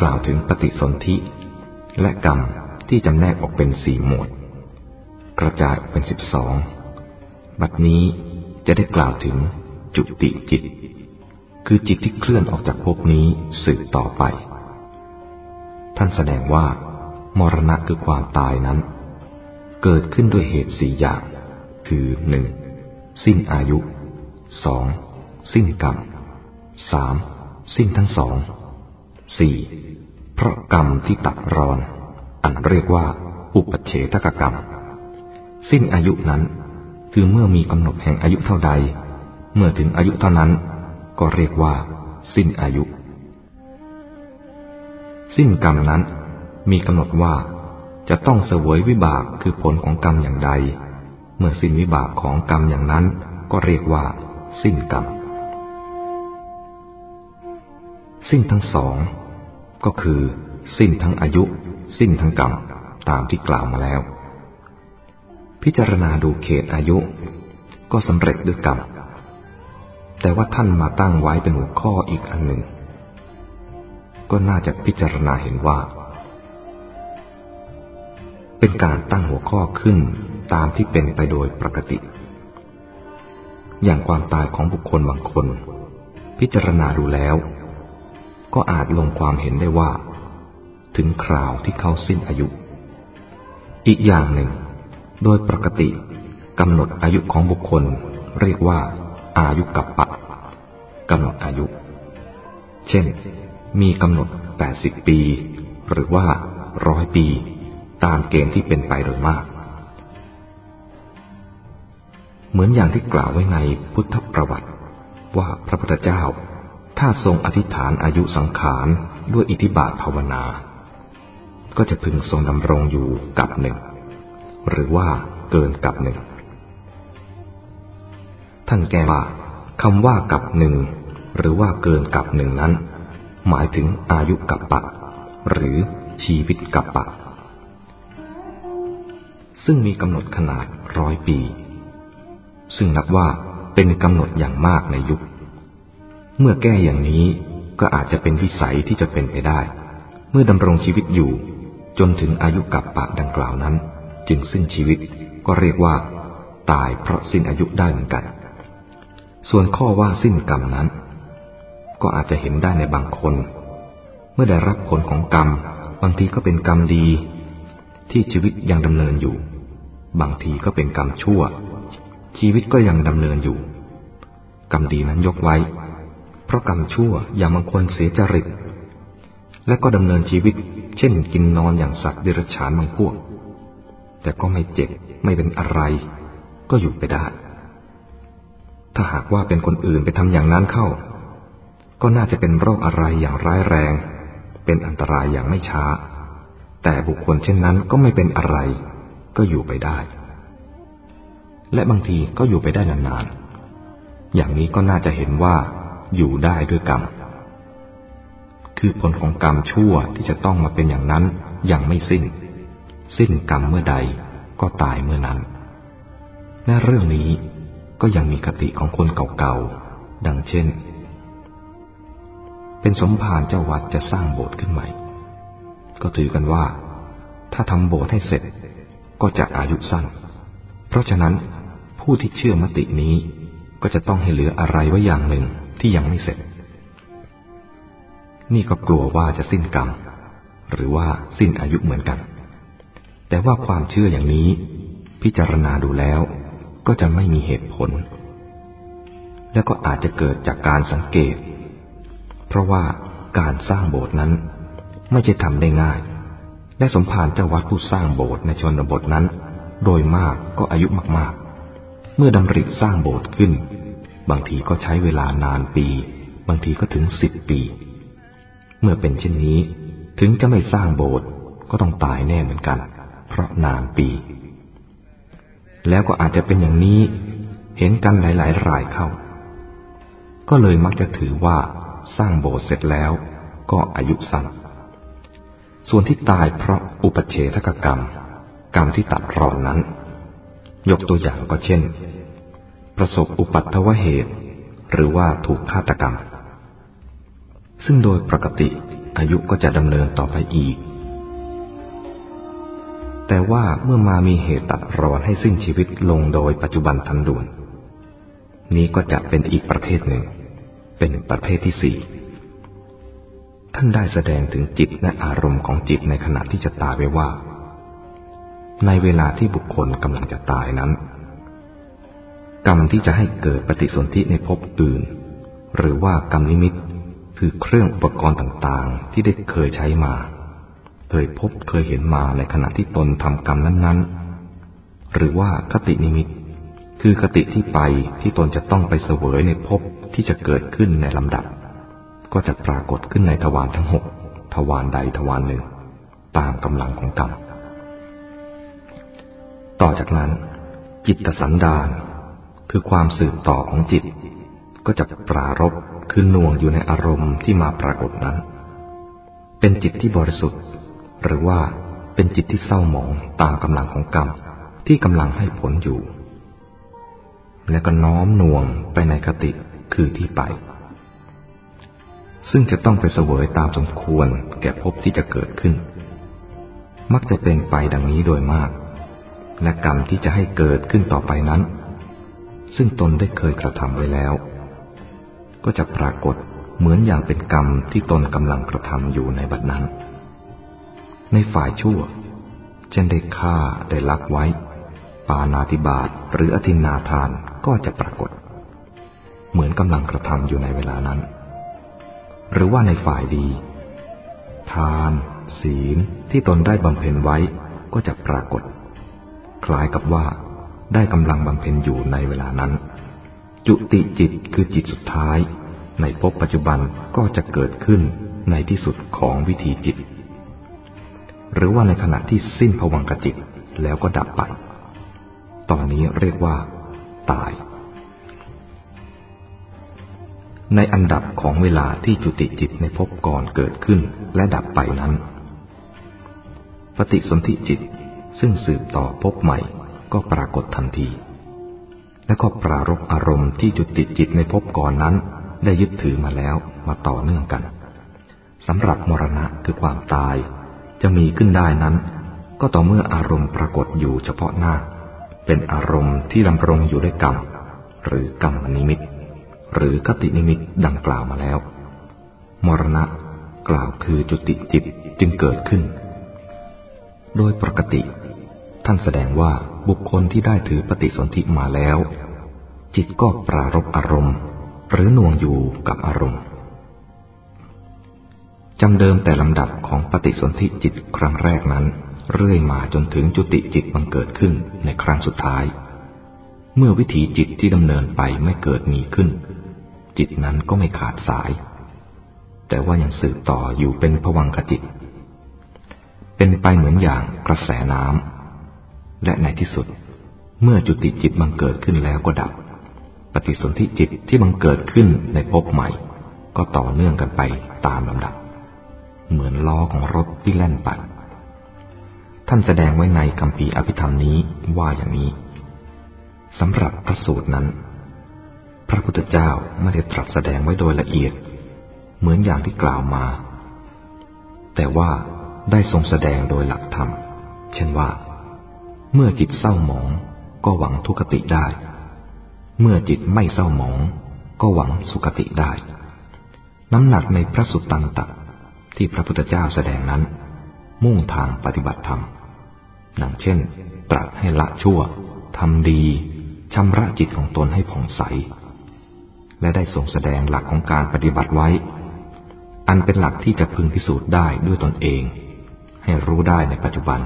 กล่าวถึงปฏิสนธิและกรรมที่จำแนกออกเป็นสี่หมวด กระจายออกเป็นสิบสองบัดนี้จะได้กล่าวถึงจุติจิต คือจิตที่เคลื่อนออกจากภพนี้สืบต่อไป ท่านแสดงว่า มรณะคือความตายนั้น เกิดขึ้นด้วยเหตุสี่อย่าง คือหนึ่งสิ้นอายุสองสิ้นกรรมสามสิ้นทั้งสอง สี่เพราะกรรมที่ตัดรอน อันเรียกว่า อุปเฉทกกรรม สิ้นอายุนั้น คือเมื่อมีกำหนดแห่งอายุเท่าใด เมื่อถึงอายุเท่านั้น ก็เรียกว่า สิ้นอายุ สิ้นกรรมนั้น มีกำหนดว่า จะต้องเสวยวิบากคือผลของกรรมอย่างใด เมื่อสิ้นวิบากของกรรมอย่างนั้น ก็เรียกว่า สิ้นกรรม สิ้นทั้งสอง ก็คือ สิ้นทั้งอายุ สิ้นทั้งกรรมตามที่กล่าวมาแล้ว พิจารณาดูเขตอายุ ก็สำเร็จด้วยกรรมแต่ว่าท่านมาตั้งไว้เป็นหัวข้ออีกอันหนึ่ง ก็น่าจะพิจารณาเห็นว่า เป็นการตั้งหัวข้อขึ้นตามที่เป็นไปโดยปกติ อย่างความตายของบุคคลบางคน พิจารณาดูแล้ว ก็อาจลงความเห็นได้ว่า ถึงคราวที่เขาสิ้นอายุ อีกอย่างหนึ่ง โดยปกติกำหนดอายุของบุคคล เรียกว่า อายุกับปะกำหนดอายุ เช่น มีกำหนด 80 ปี หรือว่าร้อยปี ตามเกณฑ์ที่เป็นไปโดยมาก เหมือนอย่างที่กล่าวไว้ในพุทธประวัติว่าพระพุทธเจ้า ถ้าทรงอธิษฐานอายุสังขารด้วยอิทธิบาทภาวนา ก็จะพึงทรงดำรงอยู่กับหนึ่ง หรือว่าเกินกับหนึ่ง ท่านแก้ว่าคำว่ากับหนึ่งหรือว่าเกินกับหนึ่งนั้น หมายถึงอายุกับปะ หรือชีวิตกับปะ ซึ่งมีกำหนดขนาดร้อยปี ซึ่งนับว่าเป็นกำหนดอย่างมากในยุค เมื่อแก้อย่างนี้ก็อาจจะเป็นวิสัยที่จะเป็นไปได้ เมื่อดำรงชีวิตอยู่ จนถึงอายุกับปาดังกล่าวนั้น จึงสิ้นชีวิตก็เรียกว่า ตายเพราะสิ้นอายุได้เหมือนกัน ส่วนข้อว่าสิ้นกรรมนั้น ก็อาจจะเห็นได้ในบางคน เมื่อได้รับผลของกรรม บางทีก็เป็นกรรมดี ที่ชีวิตยังดำเนินอยู่ บางทีก็เป็นกรรมชั่ว ชีวิตก็ยังดำเนินอยู่ กรรมดีนั้นยกไว้ เพราะกรรมชั่วอย่างบางคนเสียจริต และก็ดำเนินชีวิต เช่นกินนอนอย่างสัตว์เดรัจฉานบางพวก แต่ก็ไม่เจ็บไม่เป็นอะไร ก็อยู่ไปได้ ถ้าหากว่าเป็นคนอื่นไปทำอย่างนั้นเข้า ก็น่าจะเป็นโรคอะไรอย่างร้ายแรง เป็นอันตรายอย่างไม่ช้า แต่บุคคลเช่นนั้นก็ไม่เป็นอะไร ก็อยู่ไปได้ และบางทีก็อยู่ไปได้นานๆอย่างนี้ก็น่าจะเห็นว่า อยู่ได้ด้วยกรรม คือผลของกรรมชั่วที่จะต้องมาเป็นอย่างนั้นยังไม่สิ้น สิ้นกรรมเมื่อใดก็ตายเมื่อนั้นและเรื่องนี้ก็ยังมีคติของคนเก่าๆ ดังเช่น เป็นสมภารเจ้าวัดจะสร้างโบสถ์ขึ้นใหม่ ก็ถือกันว่า ถ้าทำโบสถ์ให้เสร็จก็จะอายุสั้น เพราะฉะนั้นผู้ที่เชื่อมตินี้ก็จะต้องให้เหลืออะไรไว้อย่างหนึ่ง ที่ยังไม่เสร็จ นี่ก็กลัวว่าจะสิ้นกรรม หรือว่าสิ้นอายุเหมือนกัน แต่ว่าความเชื่ออย่างนี้ พิจารณาดูแล้วก็จะไม่มีเหตุผล และก็อาจจะเกิดจากการสังเกต เพราะว่าการสร้างโบสถ์นั้น ไม่ใช่ทำได้ง่าย และสมภารเจ้าวัดผู้สร้างโบสถ์ในชนบทนั้น โดยมากก็อายุมากๆ เมื่อดำริสร้างโบสถ์ขึ้น บางทีก็ใช้เวลานานปี บางทีก็ถึงสิบปี เมื่อเป็นเช่นนี้ ถึงจะไม่สร้างโบสถ์ก็ต้องตายแน่เหมือนกัน เพราะนานปี แล้วก็อาจจะเป็นอย่างนี้ เห็นกันหลายๆ รายเข้า ก็เลยมักจะถือว่าสร้างโบสถ์เสร็จแล้ว ก็อายุสั้น ส่วนที่ตายเพราะอุปเฉทกกรรม กรรมที่ตัดรอนนั้น ยกตัวอย่างก็เช่น ประสบอุปัตถวเหตุ หรือว่าถูกฆาตกรรม ซึ่งโดยปกติอายุก็จะดำเนินต่อไปอีก แต่ว่าเมื่อมามีเหตุตัดรอนให้สิ้นชีวิตลงโดยปัจจุบันทันด่วน นี้ก็จะเป็นอีกประเภทหนึ่ง เป็นประเภทที่สี่ท่านได้แสดงถึงจิตและอารมณ์ของจิตในขณะที่จะตายไว้ว่า ในเวลาที่บุคคลกำลังจะตายนั้น กรรมที่จะให้เกิดปฏิสนธิในภพอื่น หรือว่ากรรมนิมิตคือเครื่องอุปกรณ์ต่างๆ ที่ได้เคยใช้มา เคยพบเคยเห็นมาในขณะที่ตนทำกรรมนั้นๆ หรือว่าคตินิมิต คือคติที่ไปที่ตนจะต้องไปเสวยในภพที่จะเกิดขึ้นในลำดับ ก็จะปรากฏขึ้นในทวารทั้งหกทวารใดทวารหนึ่ง ตามกำลังของกรรม ต่อจากนั้น จิตตสันดาน คือความสืบต่อของจิต ก็จะปรารบคือน่วงอยู่ในอารมณ์ที่มาปรากฏนั้น เป็นจิตที่บริสุทธิ์ หรือว่าเป็นจิตที่เศร้าหมองตามกำลังของกรรมที่กำลังให้ผลอยู่ และก็น้อมน่วงไปในคติคือที่ไป ซึ่งจะต้องไปเสวยตามสมควรแก่ภพที่จะเกิดขึ้น มักจะเป็นไปดังนี้โดยมาก และกรรมที่จะให้เกิดขึ้นต่อไปนั้น ซึ่งตนได้เคยกระทำไว้แล้ว ก็จะปรากฏเหมือนอย่างเป็นกรรมที่ตนกำลังกระทำอยู่ในบัดนั้น ในฝ่ายชั่ว เช่นได้ฆ่าได้ลักไว้ ปานาติบาตหรืออธินาทานก็จะปรากฏ เหมือนกำลังกระทำอยู่ในเวลานั้น หรือว่าในฝ่ายดี ทาน ศีลที่ตนได้บำเพ็ญไว้ก็จะปรากฏ คล้ายกับว่า ได้กำลังบำเพ็ญอยู่ในเวลานั้น จุติจิตคือจิตสุดท้าย ในภพปัจจุบันก็จะเกิดขึ้นในที่สุดของวิธีจิต หรือว่าในขณะที่สิ้นภวังกจิตแล้วก็ดับไป ตอนนี้เรียกว่า ตาย ในอันดับของเวลาที่จุติจิตในภพก่อนเกิดขึ้นและดับไปนั้น ปฏิสนธิจิตซึ่งสืบต่อภพใหม่ ก็ปรากฏทันที และก็ปรารบอารมณ์ที่จุดติดจิตในภพก่อนนั้น ได้ยึดถือมาแล้วมาต่อเนื่องกันสำหรับมรณะคือความตาย จะมีขึ้นได้นั้น ก็ต่อเมื่ออารมณ์ปรากฏอยู่เฉพาะหน้า เป็นอารมณ์ที่ดำรงอยู่ด้วยกรรม หรือกรรมนิมิต หรือคตินิมิตดังกล่าวมาแล้ว มรณะกล่าวคือจุติจิตจึงเกิดขึ้น โดยปกติ ท่านแสดงว่า บุคคลที่ได้ถือปฏิสนธิมาแล้ว จิตก็ปรารบอารมณ์ หรือน่วงอยู่กับอารมณ์จำเดิมแต่ลำดับของปฏิสนธิจิตครั้งแรกนั้น เรื่อยมาจนถึงจุติจิตบังเกิดขึ้นในครั้งสุดท้าย เมื่อวิถีจิตที่ดำเนินไปไม่เกิดมีขึ้น จิตนั้นก็ไม่ขาดสาย แต่ว่ายังสืบต่ออยู่เป็นผวังขจิต เป็นไปเหมือนอย่างกระแสน้ำ และในที่สุด เมื่อจุติจิตบังเกิดขึ้นแล้วก็ดับ ปฏิสนธิจิตที่บังเกิดขึ้นในภพใหม่ ก็ต่อเนื่องกันไปตามลำดับ เหมือนล้อของรถที่แล่นไปท่านแสดงไว้ในคำพีอภิธรรมนี้ว่าอย่างนี้สำหรับพระสูตรนั้น พระพุทธเจ้าไม่ได้ตรัสแสดงไว้โดยละเอียด เหมือนอย่างที่กล่าวมา แต่ว่าได้ทรงแสดงโดยหลักธรรม เช่นว่า เมื่อจิตเศร้าหมองก็หวังทุกติได้ เมื่อจิตไม่เศร้าหมอง ก็หวังสุคติได้ น้ำหนักในพระสุตตันตที่พระพุทธเจ้าแสดงนั้น มุ่งทางปฏิบัติธรรมดังเช่น ตรัสให้ละชั่วทำดีชำระจิตของตนให้ผ่องใส และได้ทรงแสดงหลักของการปฏิบัติไว้ อันเป็นหลักที่จะพึงพิสูจน์ได้ด้วยตนเอง ให้รู้ได้ในปัจจุบัน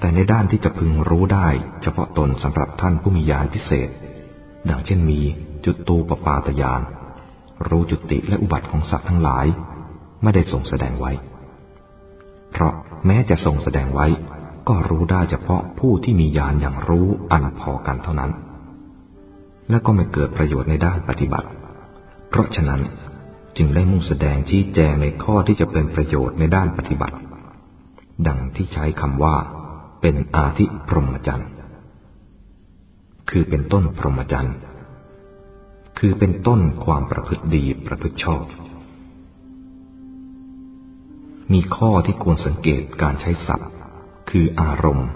แต่ในด้านที่จะพึงรู้ได้ เฉพาะตนสำหรับท่านผู้มีญาณพิเศษ ดังเช่นมีจุดตูปปาตยาน รู้จุติและอุบัติของสัตว์ทั้งหลาย ไม่ได้ทรงแสดงไว้ เพราะแม้จะทรงแสดงไว้ ก็รู้ได้เฉพาะผู้ที่มีญาณอย่างรู้อันพอกันเท่านั้น และก็ไม่เกิดประโยชน์ในด้านปฏิบัติ เพราะฉะนั้นจึงได้มุ่งแสดงชี้แจงในข้อที่จะเป็นประโยชน์ในด้านปฏิบัติ ดังที่ใช้คำว่า เป็นอาทิพรหมจรรย์ คือเป็นต้นพรหมจรรย์ คือเป็นต้นความประพฤติดีประพฤติชอบ มีข้อที่ควรสังเกตการใช้ศัพท์ คืออารมณ์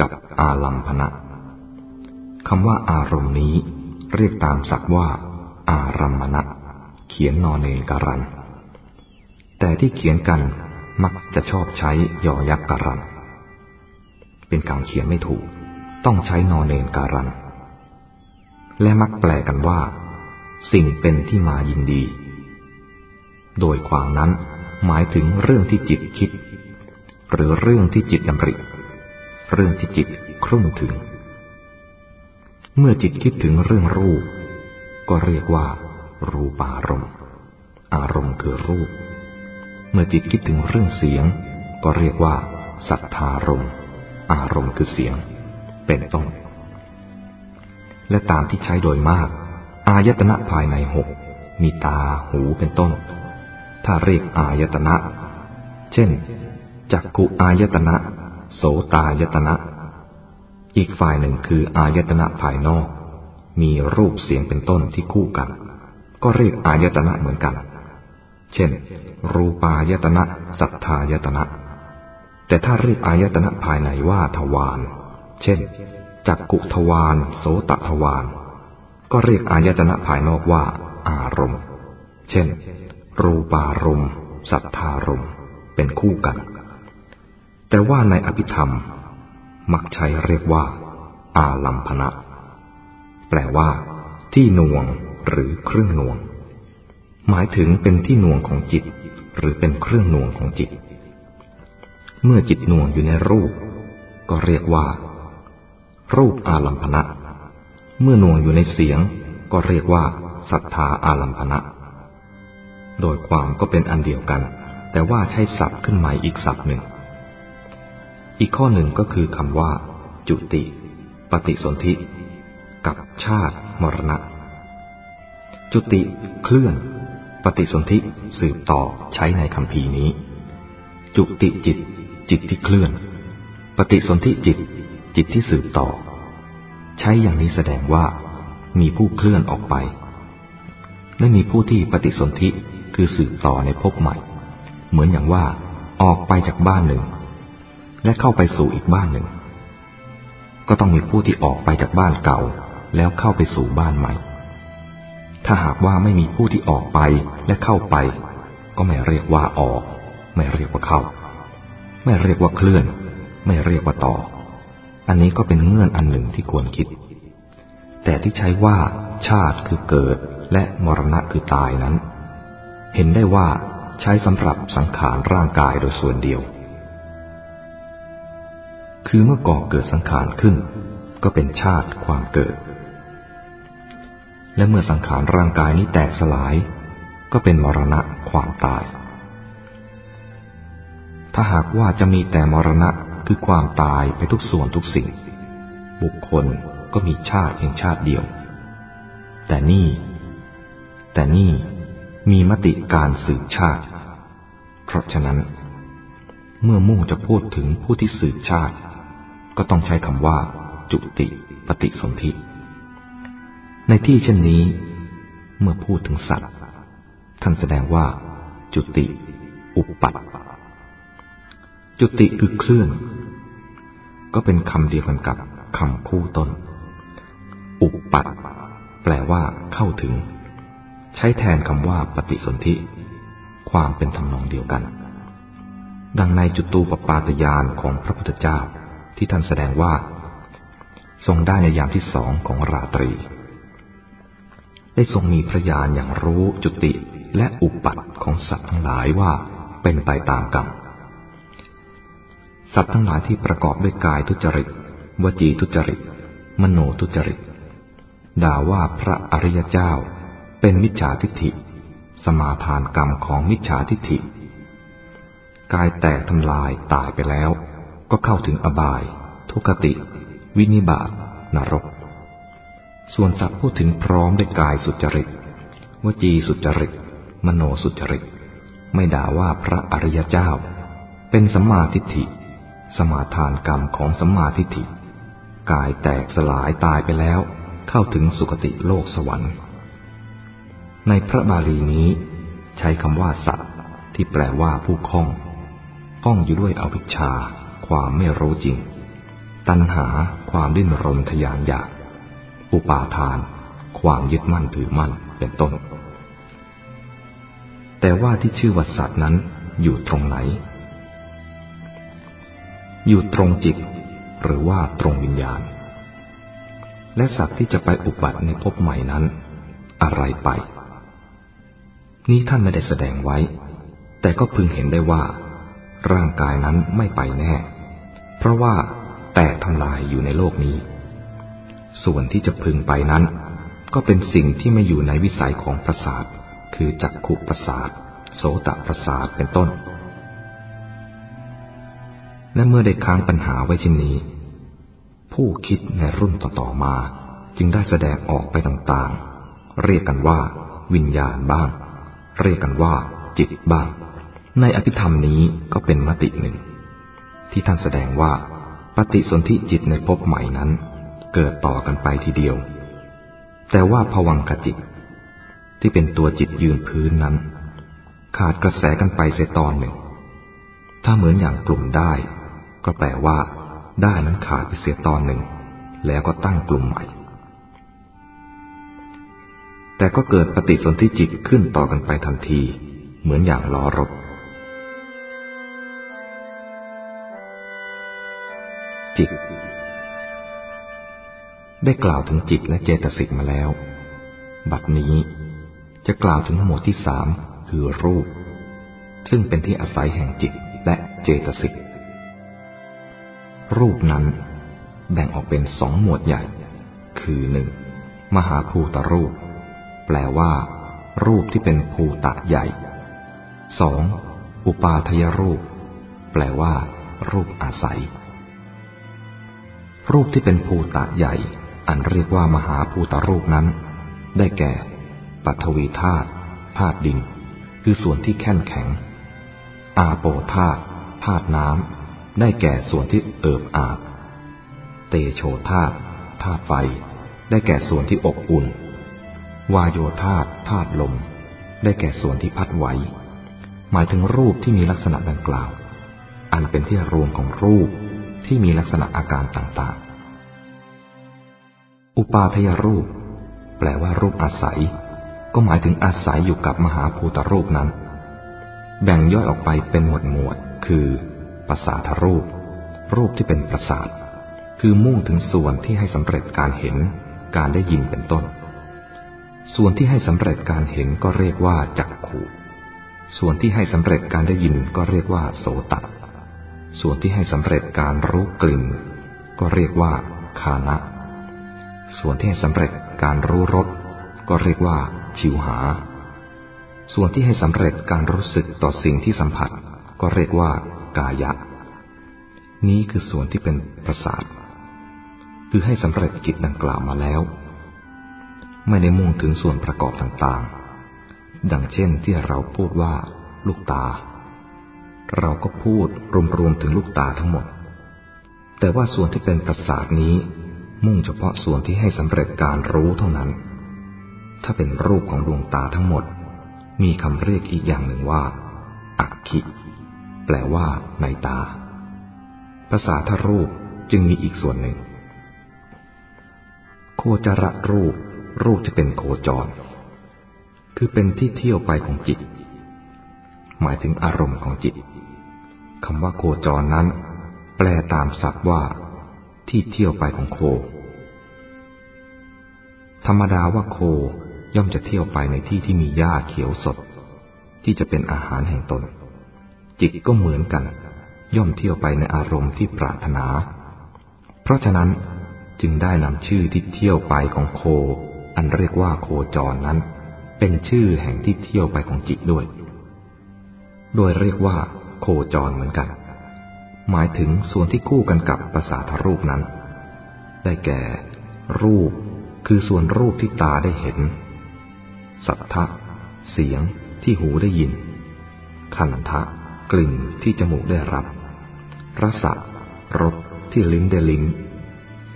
กับอาลัมพนะคำว่าอารมณ์นี้เรียกตามศักว่า อารัมมณะเขียนนอนเนนการัน แต่ที่เขียนกันมักจะชอบใช้ยอยักษ์การัน เป็นการเขียนไม่ถูก ต้องใช้นอนเนนการัน และมักแปลกันว่า สิ่งเป็นที่มายินดี โดยความนั้นหมายถึงเรื่องที่จิตคิด หรือเรื่องที่จิตดำริ เรื่องที่จิตครุ่นถึง เมื่อจิตคิดถึงเรื่องรูป ก็เรียกว่า รูปารมณ์ อารมณ์คือรูป เมื่อจิตคิดถึงเรื่องเสียง ก็เรียกว่าสัทธารมณ์ อารมณ์คือเสียง เป็นต้น และตามที่ใช้โดยมาก อายตนะภายในหกมีตาหูเป็นต้น ถ้าเรียกอายตนะ เช่น จักกุอายตนะ โสตายตนะ อีกฝ่ายหนึ่งคืออายตนะภายนอก มีรูปเสียงเป็นต้นที่คู่กัน ก็เรียกอายตนะเหมือนกัน เช่น รูปายตนะ สัทธายตนะ แต่ถ้าเรียกอายตนะภายในว่าทวาร เช่น จักกุทวาร โสตทวาร ก็เรียกอายตนะภายนอกว่า อารมณ์ เช่น รูปารมณ์สัทธารมณ์ เป็นคู่กัน แต่ว่าในอภิธรรม มักใช้เรียกว่า อาลัมพนะ แปลว่า ที่น่วงหรือเครื่องน่วง หมายถึงเป็นที่น่วงของจิต หรือเป็นเครื่องน่วงของจิต เมื่อจิตหน่วงอยู่ในรูป ก็เรียกว่า รูปอาลัมพนะ เมื่อหน่วงอยู่ในเสียง ก็เรียกว่าศรัทธาอาลัมพนะ โดยความก็เป็นอันเดียวกัน แต่ว่าใช้ศัพท์ขึ้นใหม่อีกศัพท์หนึ่ง อีกข้อหนึ่งก็คือคำว่า จุติ ปฏิสนธิ กับชาติ มรณะ จุติเคลื่อน ปฏิสนธิสืบต่อใช้ในคำพีนี้ จุติจิต จิตที่เคลื่อน ปฏิสนธิจิต จิตที่สืบต่อ ใช้อย่างนี้แสดงว่า มีผู้เคลื่อนออกไป และมีผู้ที่ปฏิสนธิคือสืบต่อในภพใหม่ เหมือนอย่างว่าออกไปจากบ้านหนึ่ง และเข้าไปสู่อีกบ้านหนึ่ง ก็ต้องมีผู้ที่ออกไปจากบ้านเก่า แล้วเข้าไปสู่บ้านใหม่ ถ้าหากว่าไม่มีผู้ที่ออกไปและเข้าไป ก็ไม่เรียกว่าออก ไม่เรียกว่าเข้า ไม่เรียกว่าเคลื่อน ไม่เรียกว่าต่อ อันนี้ก็เป็นเงื่อนอันหนึ่งที่ควรคิด แต่ที่ใช้ว่า ชาติคือเกิดและมรณะคือตายนั้น เห็นได้ว่าใช้สำหรับสังขารร่างกายโดยส่วนเดียว คือเมื่อก่อเกิดสังขารขึ้น ก็เป็นชาติความเกิด และเมื่อสังขารร่างกายนี้แตกสลาย ก็เป็นมรณะความตาย ถ้าหากว่าจะมีแต่มรณะคือความตายไปทุกส่วนทุกสิ่ง บุคคลก็มีชาติเพียงชาติเดียว แต่นี่ แต่นี่มีมติการสืบชาติ เพราะฉะนั้น เมื่อมุ่งจะพูดถึงผู้ที่สืบชาติ ก็ต้องใช้คำว่า จุติปฏิสนธิ ในที่เช่นนี้ เมื่อพูดถึงสัตว์ ท่านแสดงว่า จุติ อุปปัต จุติคือเคลื่อน ก็เป็นคำเดียวกันกับคำคู่ต้น อุปปัตแปลว่าเข้าถึง ใช้แทนคำว่าปฏิสนธิ ความเป็นทำนองเดียวกัน ดังในจุตูปปาตยานของพระพุทธเจ้าที่ท่านแสดงว่า ทรงได้ในยามที่สองของราตรี ได้ทรงมีพระญาณอย่างรู้จุติและอุปัตของสัตว์ทั้งหลายว่าเป็นไปตามกรรม สัตว์ทั้งหลายที่ประกอบด้วยกายทุจริต วจีทุจริต มโนทุจริต ด่าว่าพระอริยเจ้า เป็นมิจฉาทิฏฐิ สมาทานกรรมของมิจฉาทิฏฐิ กายแตกทำลายตายไปแล้ว ก็เข้าถึงอบาย ทุกติ วินิบาตนรก ส่วนสัตว์พูดถึงพร้อมด้วยกายสุจริต วจีสุจริต มโนสุจริต ไม่ด่าว่าพระอริยเจ้า เป็นสัมมาทิฏฐิ สมาทานกรรมของสัมมาทิฏฐิ กายแตกสลายตายไปแล้ว เข้าถึงสุคติโลกสวรรค์ ในพระบาลีนี้ ใช้คำว่าสัตว์ที่แปลว่าผู้คล้องคล้องอยู่ด้วยอวิชชา ความไม่รู้จริง ตัณหาความดิ้นรนทยานอยาก อุปาทาน ความยึดมั่นถือมั่นเป็นต้น แต่ว่าที่ชื่อว่าสัตว์นั้นอยู่ตรงไหน อยู่ตรงจิต หรือว่าตรงวิญญาณ และสัตว์ที่จะไปอุบัติในภพใหม่นั้น อะไรไป นี้ท่านไม่ได้แสดงไว้ แต่ก็พึงเห็นได้ว่า ร่างกายนั้นไม่ไปแน่ เพราะว่าแตกทำลายอยู่ในโลกนี้ ส่วนที่จะพึงไปนั้น ก็เป็นสิ่งที่ไม่อยู่ในวิสัยของประสาท คือจักขุประสาท โสตประสาทเป็นต้น และเมื่อได้ค้างปัญหาไว้เช่นนี้ ผู้คิดในรุ่นต่อๆมาจึงได้แสดงออกไปต่างๆ เรียกกันว่า วิญญาณบ้าง เรียกกันว่า จิตบ้าง ในอภิธรรมนี้ก็เป็นมติหนึ่ง ที่ท่านแสดงว่า ปฏิสนธิจิตในภพใหม่นั้น เกิดต่อกันไปทีเดียว แต่ว่าผวังขจิต ที่เป็นตัวจิตยืนพื้นนั้น ขาดกระแสกันไปเสียตอนหนึ่ง ถ้าเหมือนอย่างกลุ่มได้ ก็แปลว่าได้นั้นขาดไปเสียตอนหนึ่ง แล้วก็ตั้งกลุ่มใหม่ แต่ก็เกิดปฏิสนธิจิตขึ้นต่อกันไปทันที เหมือนอย่างล้อรถจิต ได้กล่าวถึงจิตและเจตสิกมาแล้ว บัดนี้จะกล่าวถึงหมวดที่สามคือรูป ซึ่งเป็นที่อาศัยแห่งจิตและเจตสิก รูปนั้น แบ่งออกเป็นสองหมวดใหญ่ คือหนึ่งมหาภูตรูป แปลว่า รูปที่เป็นภูตะใหญ่สองอุปาทยรูป แปลว่า รูปอาศัย รูปที่เป็นภูตะใหญ่ อันเรียกว่ามหาภูตรูปนั้น ได้แก่ปัทวีธาตุธาตุดิน คือส่วนที่แข็งแข็ง อาโปธาตุธาตุน้ำ ได้แก่ส่วนที่เอิบอาบ เตโชธาตุธาตุไฟ ได้แก่ส่วนที่อบอุ่น วายโยธาตธาตุลม ได้แก่ส่วนที่พัดไหว หมายถึงรูปที่มีลักษณะดังกล่าว อันเป็นที่รวมของรูปที่มีลักษณะอาการต่างๆ อุปาทยรูป แปลว่ารูปอาศัย ก็หมายถึงอาศัยอยู่กับมหาภูตรูปนั้น แบ่งย่อยออกไปเป็นหมวดหมวด คือ ประสาทรูป รูปที่เป็นประสาท คือมุ่งถึงส่วนที่ให้สำเร็จการเห็น การได้ยินเป็นต้น ส่วนที่ให้สำเร็จการเห็นก็เรียกว่าจักขู่ส่วนที่ให้สำเร็จการได้ยินก็เรียกว่าโสตส่วนที่ให้สำเร็จการรู้กลิ่น ก็เรียกว่าคานะ ส่วนที่ให้สำเร็จการรู้รสก็เรียกว่า ชิวหา ส่วนที่ให้สำเร็จการรู้สึกต่อสิ่งที่สัมผัส ก็เรียกว่า กายะ นี้คือส่วนที่เป็นประสาท คือให้สำเร็จกิจดังกล่าวมาแล้ว ไม่ได้มุ่งถึงส่วนประกอบต่างๆ ดังเช่นที่เราพูดว่า ลูกตา เราก็พูดรวมๆถึงลูกตาทั้งหมด แต่ว่าส่วนที่เป็นประสาทนี้ มุ่งเฉพาะส่วนที่ให้สำเร็จการรู้เท่านั้น ถ้าเป็นรูปของดวงตาทั้งหมด มีคำเรียกอีกอย่างหนึ่งว่าอักขิ แปลว่า ในตา ภาษาทรูปจึงมีอีกส่วนหนึ่ง โคจรรูป รูปจะเป็นโคจร คือเป็นที่เที่ยวไปของจิต หมายถึงอารมณ์ของจิตคำว่าโคจรนั้น แปลตามศัพท์ว่า ที่เที่ยวไปของโค ธรรมดาว่าโคย่อมจะเที่ยวไปในที่ที่มีหญ้าเขียวสด ที่จะเป็นอาหารแห่งตน จิตก็เหมือนกัน ย่อมเที่ยวไปในอารมณ์ที่ปรารถนา เพราะฉะนั้นจึงได้นำชื่อที่เที่ยวไปของโค อันเรียกว่าโคจรนั้น เป็นชื่อแห่งที่เที่ยวไปของจิตด้วย โดยเรียกว่า โคจรเหมือนกัน หมายถึงส่วนที่คู่กันกับภาษาทรูปนั้น ได้แก่ รูปคือส่วนรูปที่ตาได้เห็น สัทธะ เสียงที่หูได้ยิน คันทะ กลิ่นที่จมูกได้รับ รสะรสที่ลิ้นได้ลิ้ม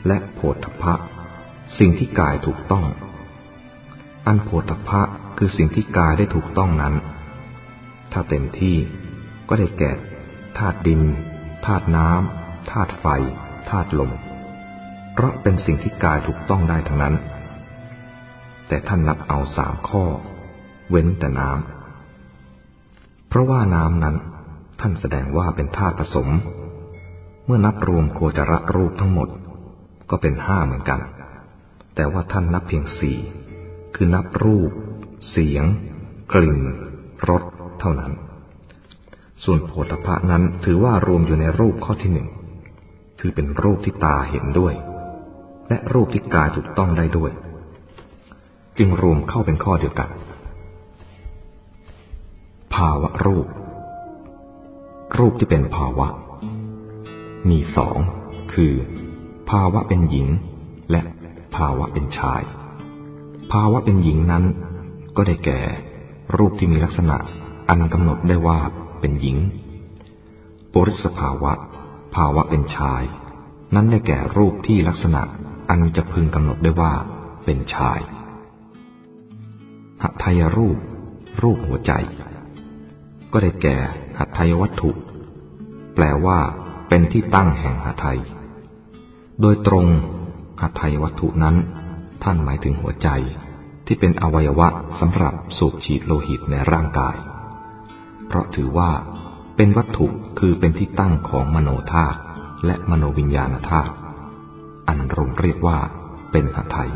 และโผฏฐพะสิ่งที่กายถูกต้อง อันโผฏฐพะคือสิ่งที่กายได้ถูกต้องนั้น ถ้าเต็มที่ก็ได้แก่ธาตุดินธาตุน้ำธาตุไฟธาตุลม เพราะเป็นสิ่งที่กายถูกต้องได้ทั้งนั้น แต่ท่านนับเอาสามข้อ เว้นแต่น้ำเพราะว่าน้ำนั้น ท่านแสดงว่าเป็นธาตุผสม เมื่อนับรวมโคจรรูปทั้งหมด ก็เป็นห้าเหมือนกัน แต่ว่าท่านนับเพียงสี่ คือนับรูป เสียง กลิ่น รส เท่านั้น ส่วนโผฏฐะนั้นถือว่ารวมอยู่ในรูปข้อที่หนึ่ง คือเป็นรูปที่ตาเห็นด้วย และรูปที่กายถูกต้องได้ด้วย จึงรวมเข้าเป็นข้อเดียวกัน ภาวะรูป รูปที่เป็นภาวะ มีสองคือ ภาวะเป็นหญิง และภาวะเป็นชาย ภาวะเป็นหญิงนั้น ก็ได้แก่ รูปที่มีลักษณะอันกำหนดได้ว่าเป็นหญิงปริสภาวะ ภาวะเป็นชาย นั้นได้แก่รูปที่ลักษณะอันจะพึงกำหนดได้ว่าเป็นชายหัตถยรูป รูปหัวใจ ก็ได้แก่ หัตถยวัตถุ แปลว่า เป็นที่ตั้งแห่งหัตถยโดยตรงหัตถยวัตถุนั้น ท่านหมายถึงหัวใจ ที่เป็นอวัยวะสำหรับสูบฉีดโลหิตในร่างกาย เพราะถือว่า เป็นวัตถุคือเป็นที่ตั้งของมโนธาตุและมโนวิญญาณธาตุอันรวมเรียกว่า เป็นหัตถย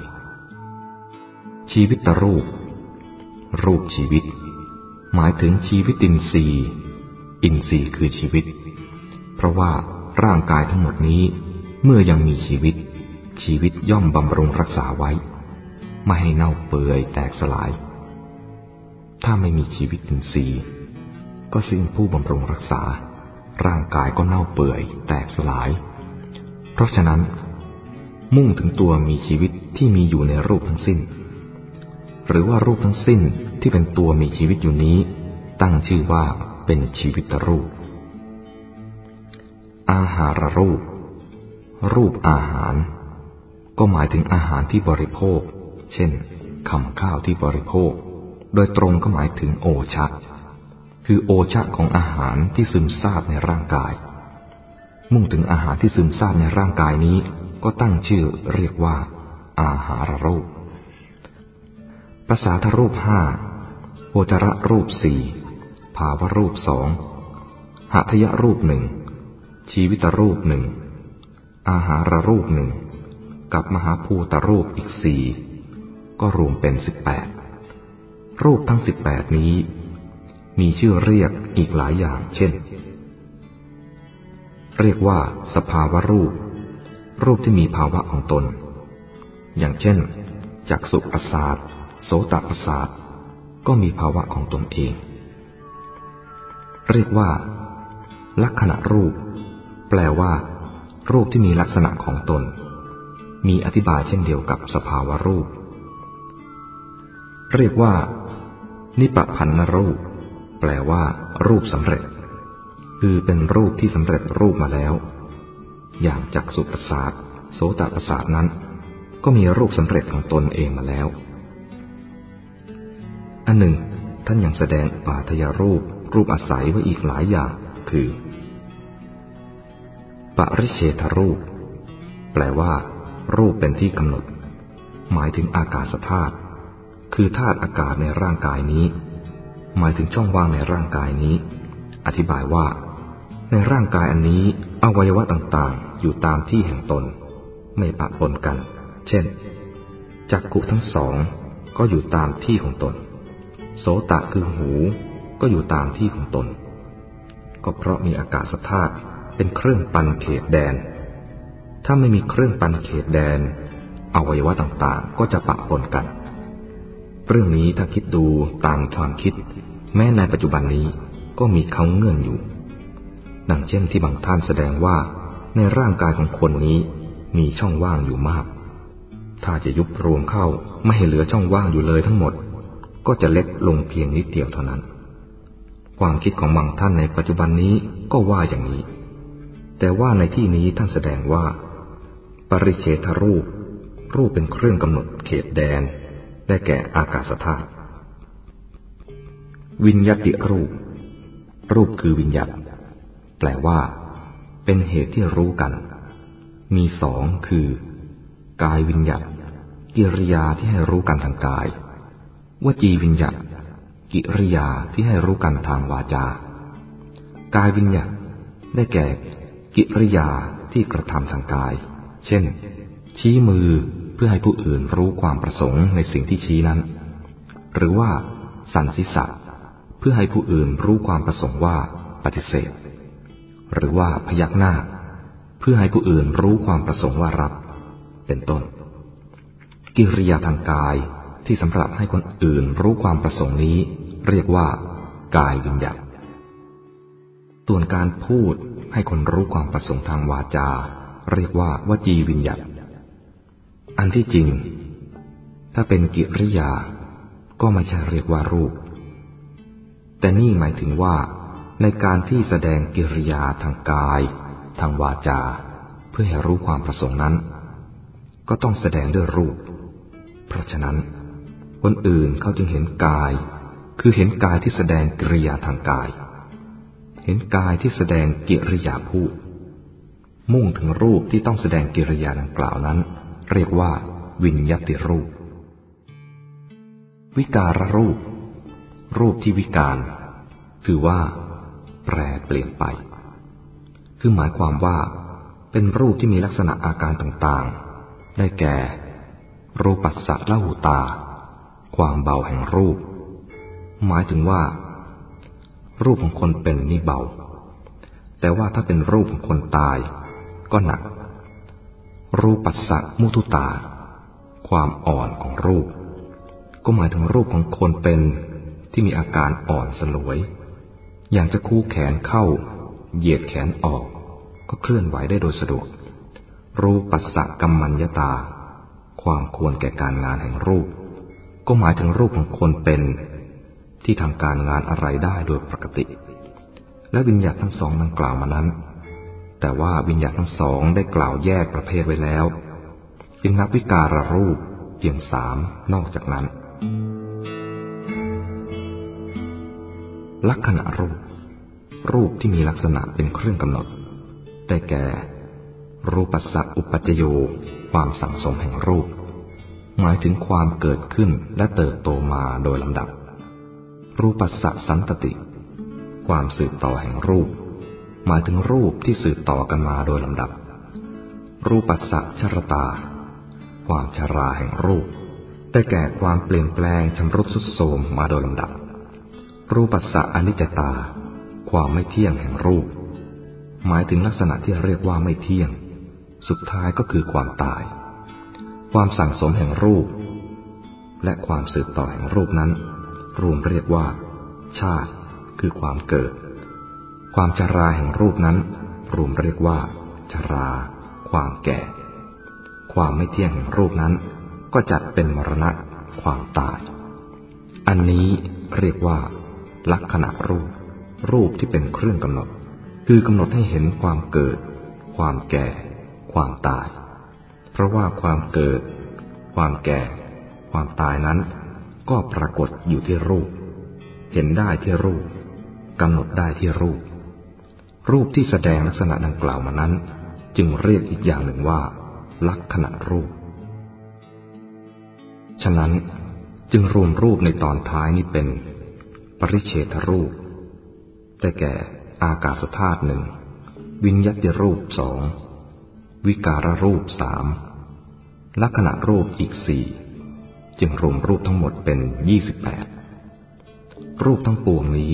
ชีวิตรูป รูปชีวิต หมายถึงชีวิตินทรีย์ อินทรีย์คือชีวิต เพราะว่าร่างกายทั้งหมดนี้ เมื่อยังมีชีวิต ชีวิตย่อมบำรุงรักษาไว้ ไม่ให้เน่าเปื่อยแตกสลาย ถ้าไม่มีชีวิตอินทรีย์ ก็สิ้นผู้บำรุงรักษา ร่างกายก็เน่าเปื่อย แตกสลาย เพราะฉะนั้น มุ่งถึงตัวมีชีวิตที่มีอยู่ในรูปทั้งสิ้น หรือว่ารูปทั้งสิ้นที่เป็นตัวมีชีวิตอยู่นี้ ตั้งชื่อว่า เป็นชีวิตรูป อาหารรูป รูปอาหาร ก็หมายถึงอาหารที่บริโภค เช่นคำข้าวที่บริโภค โดยตรงก็หมายถึงโอชะ คือโอชะของอาหารที่ซึมซาบในร่างกาย มุ่งถึงอาหารที่ซึมซาบในร่างกายนี้ ก็ตั้งชื่อเรียกว่า อาหารรูปภาษาทรูปห้าโอจระรูปสี่ ภาวะรูปสองหัตยรูปหนึ่ง ชีวิตรูปหนึ่ง อาหารรูปหนึ่ง กับมหาภูตรูปอีกสี่ ก็รวมเป็นสิบแปด รูปทั้งสิบแปดนี้ มีชื่อเรียกอีกหลายอย่าง เช่น เรียกว่าสภาวะรูป รูปที่มีภาวะของตน อย่างเช่น จักสุประสาท โสตประสาท ก็มีภาวะของตนเอง เรียกว่า ลักษณะรูป แปลว่า รูปที่มีลักษณะของตน มีอธิบายเช่นเดียวกับสภาวะรูป เรียกว่า นิปพันนรูป แปลว่า รูปสำเร็จ คือเป็นรูปที่สำเร็จรูปมาแล้ว อย่างจักสุประสาทโสตประสาทนั้น ก็มีรูปสำเร็จของตนเองมาแล้ว อันหนึ่ง ท่านยังแสดงปาทยรูป รูปอาศัยไว้อีกหลายอย่าง คือปริเชทรูป แปลว่า รูปเป็นที่กำหนด หมายถึงอากาศธาตุคือธาตุอากาศในร่างกายนี้ หมายถึงช่องว่างในร่างกายนี้ อธิบายว่า ในร่างกายอันนี้ อวัยวะต่างๆ อยู่ตามที่แห่งตน ไม่ปะปนกัน เช่นจักกุทั้งสอง ก็อยู่ตามที่ของตน โสตะคือหู ก็อยู่ตามที่ของตน ก็เพราะมีอากาศธาตุเป็นเครื่องปันเขตแดน ถ้าไม่มีเครื่องปันเขตแดน อวัยวะต่างๆ ก็จะปะปนกัน เรื่องนี้ถ้าคิดดูตามความคิด แม้ในปัจจุบันนี้ก็มีเขาเงื่อนอยู่ ดังเช่นที่บางท่านแสดงว่า ในร่างกายของคนนี้มีช่องว่างอยู่มาก ถ้าจะยุบรวมเข้าไม่ให้เหลือช่องว่างอยู่เลยทั้งหมด ก็จะเล็กลงเพียงนิดเดียวเท่านั้น ความคิดของบางท่านในปัจจุบันนี้ก็ว่าอย่างนี้ แต่ว่าในที่นี้ท่านแสดงว่า ปริเฉทรูป รูปเป็นเครื่องกำหนดเขตแดน ได้แก่อากาศธาตุวิญญาติรูป รูปคือวิญญาตแปลว่า เป็นเหตุที่รู้กัน มีสองคือ กายวิญญาตกิริยาที่ให้รู้กันทางกาย วจีวิญญาต กิริยาที่ให้รู้กันทางวาจา กายวิญญาตได้แก่กิริยาที่กระทำทางกาย เช่น ชี้มือเพื่อให้ผู้อื่นรู้ความประสงค์ในสิ่งที่ชี้นั้น หรือว่าสั่นศีรษะ เพื่อให้ผู้อื่นรู้ความประสงค์ว่าปฏิเสธ หรือว่าพยักหน้า เพื่อให้ผู้อื่นรู้ความประสงค์ว่ารับ เป็นต้น กิริยาทางกาย ที่สำหรับให้คนอื่นรู้ความประสงค์นี้ เรียกว่า กายวิญญาตส่วนการพูดให้คนรู้ความประสงค์ทางวาจา เรียกว่าวจีวิญญาตอันที่จริง ถ้าเป็นกิริยา ก็ไม่ใช่เรียกว่ารูป แต่นี่หมายถึงว่า ในการที่แสดงกิริยาทางกาย ทางวาจา เพื่อให้รู้ความประสงค์นั้น ก็ต้องแสดงด้วยรูป เพราะฉะนั้น คนอื่นเขาจึงเห็นกาย คือเห็นกายที่แสดงกิริยาทางกาย เห็นกายที่แสดงกิริยาพูด มุ่งถึงรูปที่ต้องแสดงกิริยาดังกล่าวนั้น เรียกว่า วิญญาติรูป วิการรูป รูปที่วิการ คือว่า แปรเปลี่ยนไป คือหมายความว่า เป็นรูปที่มีลักษณะอาการต่างๆ ได้แก่รูปัสสะละหูตา ความเบาแห่งรูป หมายถึงว่า รูปของคนเป็นนี่เบา แต่ว่าถ้าเป็นรูปของคนตาย ก็หนัก รูปปัสสะมุทุตา ความอ่อนของรูป ก็หมายถึงรูปของคนเป็นที่มีอาการอ่อนสลวย อย่างจะคู่แขนเข้า เหยียดแขนออก ก็เคลื่อนไหวได้โดยสะดวก รูปัสสะกัมมัญญตา ความควรแก่การงานแห่งรูป ก็หมายถึงรูปของคนเป็นที่ทำการงานอะไรได้โดยปกติ และวิญญาตทั้งสองดังกล่าวมานั้น แต่ว่าวิญญาตทั้งสองได้กล่าวแยกประเภทไว้แล้วจึงนับวิการรูปเพียงสามนอกจากนั้น ลักษณะรูป รูปที่มีลักษณะเป็นเครื่องกำหนด ได้แก่ รูปัสสะอุปัจโยความสังสมแห่งรูป หมายถึงความเกิดขึ้นและเติบโตมาโดยลำดับ รูปัสสะสันตติ ความสืบต่อแห่งรูป หมายถึงรูปที่สืบต่อกันมาโดยลำดับ รูปัสสะชรตา ความชราแห่งรูปได้แก่ความเปลี่ยนแปลงชำรุดสุดโทรมมาโดยลำดับ รูปัสสะอนิจจตา ความไม่เที่ยงแห่งรูป หมายถึงลักษณะที่เรียกว่าไม่เที่ยง สุดท้ายก็คือความตาย ความสั่งสมแห่งรูป และความสืบต่อแห่งรูปนั้น รวมเรียกว่า ชาติ คือความเกิด ความชราแห่งรูปนั้น รวมเรียกว่า ชรา ความแก่ ความไม่เที่ยงแห่งรูปนั้น ก็จัดเป็นมรณะ ความตาย อันนี้เรียกว่า ลักษณะรูป รูปที่เป็นเครื่องกำหนด คือกำหนดให้เห็นความเกิด ความแก่ ความตาย เพราะว่าความเกิด ความแก่ ความตายนั้น ก็ปรากฏอยู่ที่รูป เห็นได้ที่รูปกำหนดได้ที่รูป รูปที่แสดงลักษณะดังกล่าวมานั้น จึงเรียกอีกอย่างหนึ่งว่า ลักษณะรูป ฉะนั้นจึงรวมรูปในตอนท้ายนี้เป็น ปริเฉทรูป แต่แก่อากาศธาตุหนึ่ง วิญญาตรูปสอง วิการรูปสาม ลักษณะรูปอีกสี่จึงรวมรูปทั้งหมดเป็นยี่สิบแปดรูปทั้งปวงนี้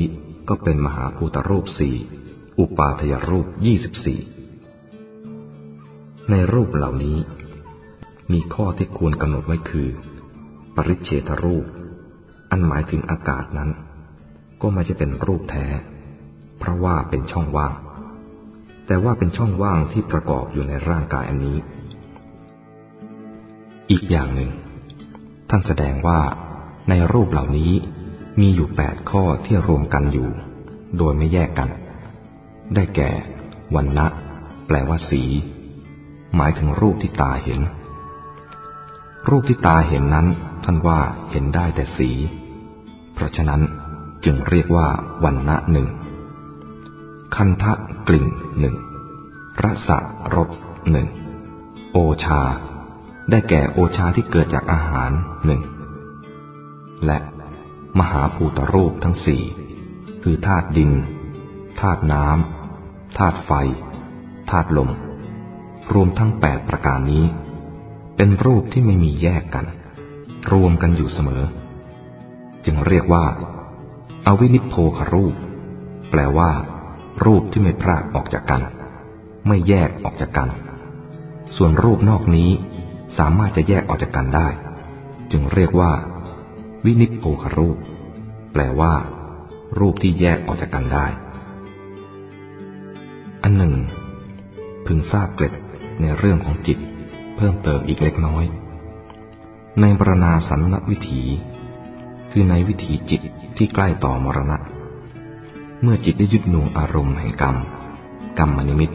ก็เป็นมหาภูตรูปสี่อุปาทยรูปยี่สิบสี่ในรูปเหล่านี้ มีข้อที่ควรกำหนดไว้คือ ปริเฉทรูป อันหมายถึงอากาศนั้น ก็ไม่ใช่เป็นรูปแท้ เพราะว่าเป็นช่องว่าง แต่ว่าเป็นช่องว่างที่ประกอบอยู่ในร่างกายอันนี้ อีกอย่างหนึ่ง ท่านแสดงว่าในรูปเหล่านี้มีอยู่แปดข้อที่รวมกันอยู่ โดยไม่แยกกัน ได้แก่วันนะแปลว่าสี หมายถึงรูปที่ตาเห็น รูปที่ตาเห็นนั้น ท่านว่าเห็นได้แต่สี เพราะฉะนั้นจึงเรียกว่าวันนะหนึ่งคันทะกลิ่นหนึ่งรสะรสหนึ่งโอชา ได้แก่โอชาที่เกิดจากอาหารหนึ่งและมหาภูตรูปทั้งสี่คือธาตุดินธาตุน้ำธาตุไฟธาตุลม รวมทั้งแปดประการนี้ เป็นรูปที่ไม่มีแยกกัน รวมกันอยู่เสมอ จึงเรียกว่าอาวินิโพครูป แปลว่า รูปที่ไม่พรากออกจากกัน ไม่แยกออกจากกัน ส่วนรูปนอกนี้ สามารถจะแยกออกจากกันได้ จึงเรียกว่า วินิพโภครูป แปลว่า รูปที่แยกออกจากกันได้ อันหนึ่ง พึงทราบเกล็ดในเรื่องของจิต เพิ่มเติมอีกเล็กน้อย ในบรณาสันนวิถี คือในวิถีจิตที่ใกล้ต่อมรณะ เมื่อจิตได้ยึดหน่วงอารมณ์แห่งกรรม กรรมนิมิต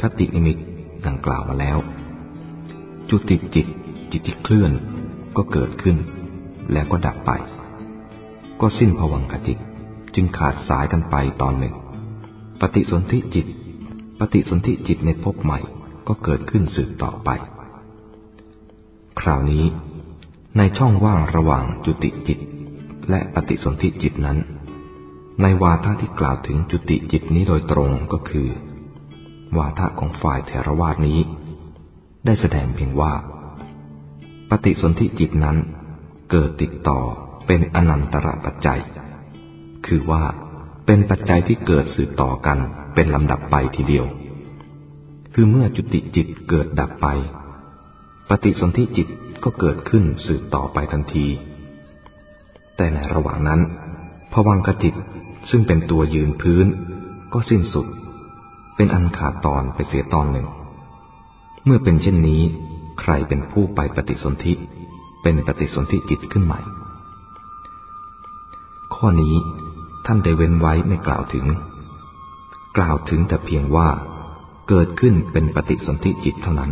คตินิมิตดังกล่าวมาแล้ว จุติจิตจิตที่เคลื่อนก็เกิดขึ้น แล้วก็ดับไป ก็สิ้นผวังขจิตจึงขาดสายกันไปตอนหนึ่ง ปฏิสนธิจิต ปฏิสนธิจิตในภพใหม่ก็เกิดขึ้นสืบต่อไป คราวนี้ ในช่องว่างระหว่างจุติจิต และปฏิสนธิจิตนั้น ในวาทะที่กล่าวถึงจุติจิตนี้โดยตรงก็คือ วาทะของฝ่ายเทรวาสนี้ ได้แสดงเพียงว่า ปฏิสนธิจิตนั้นเกิดติดต่อเป็นอนันตระปัจจัย คือว่าเป็นปัจจัยที่เกิดสืบต่อกันเป็นลำดับไปทีเดียว คือเมื่อจุติจิตเกิดดับไป ปฏิสนธิจิตก็เกิดขึ้นสืบต่อไปทันที แต่ในระหว่างนั้นพวังกจิตซึ่งเป็นตัวยืนพื้น ก็สิ้นสุด เป็นอันขาดตอนไปเสียตอนหนึ่ง เมื่อเป็นเช่นนี้ ใครเป็นผู้ไปปฏิสนธิ เป็นปฏิสนธิจิตขึ้นใหม่ ข้อนี้ท่านได้เว้นไว้ไม่กล่าวถึง กล่าวถึงแต่เพียงว่า เกิดขึ้นเป็นปฏิสนธิจิตเท่านั้น